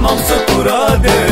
Tamam sakura de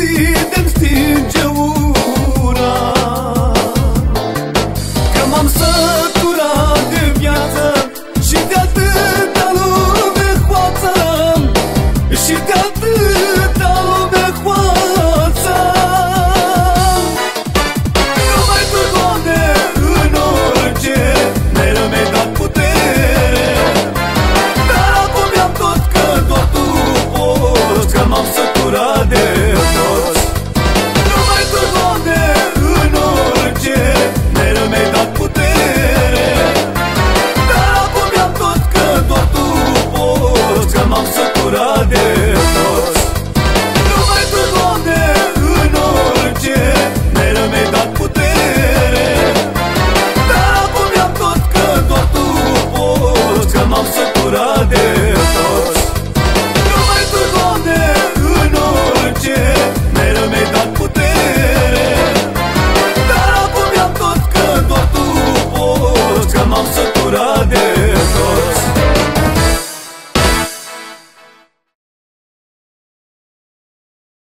didn't